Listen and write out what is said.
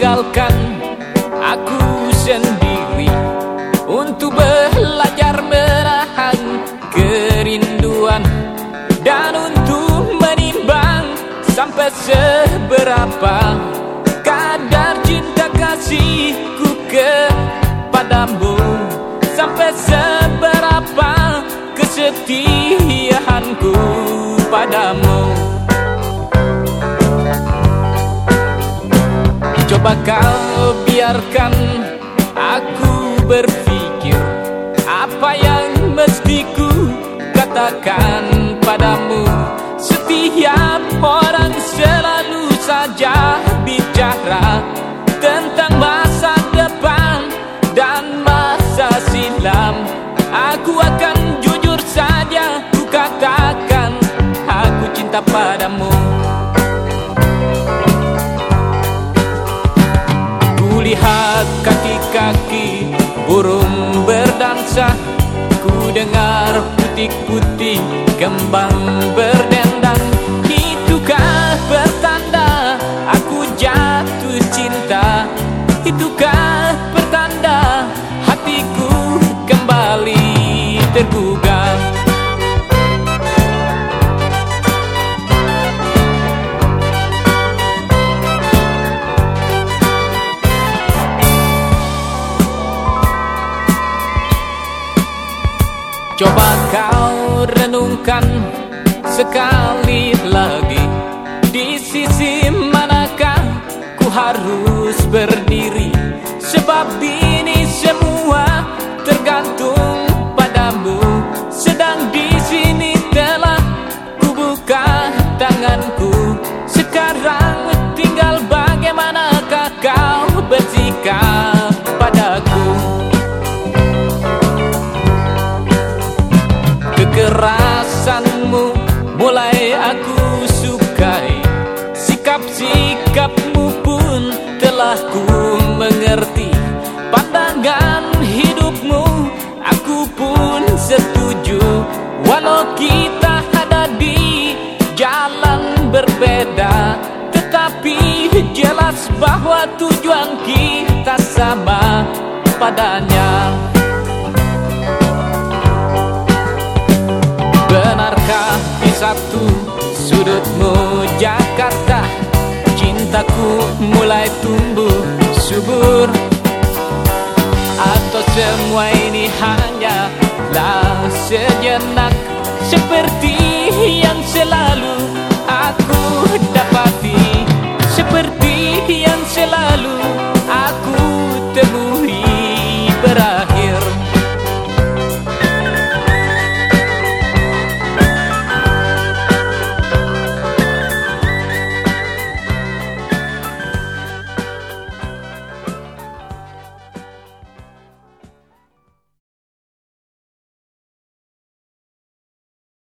tinggalkan aku sendiri untuk belajar menahan kerinduan dan untuk menimbang sampai seberapa kadar cinta kasihku kepadamu sampai seberapa kesetiaanku padamu. Coba kau biarkan aku berpikir Apa yang mesti ku katakan padamu? Setiap orang selalu saja bicara Tentang masa depan dan masa silam. Aku akan jujur saja ku katakan Aku cinta padamu Kulihat kaki-kaki burung berdansa Ku dengar putih-putih kembang berdendang. Itukah pertanda aku jatuh cinta? Itukah pertanda hatiku kembali tergugah renungkan sekali lagi. Di sisi manakah ku harus berdiri kekerasanmu mulai aku sukai. Sikap-sikapmu pun telah ku mengerti. Pandangan hidupmu aku pun setuju. Walau kita ada di jalan berbeda Tetapi jelas bahwa tujuan kita sama. Padanya satu sudutmu Jakarta. Cintaku mulai tumbuh subur. Atau semua ini hanyalah sejenak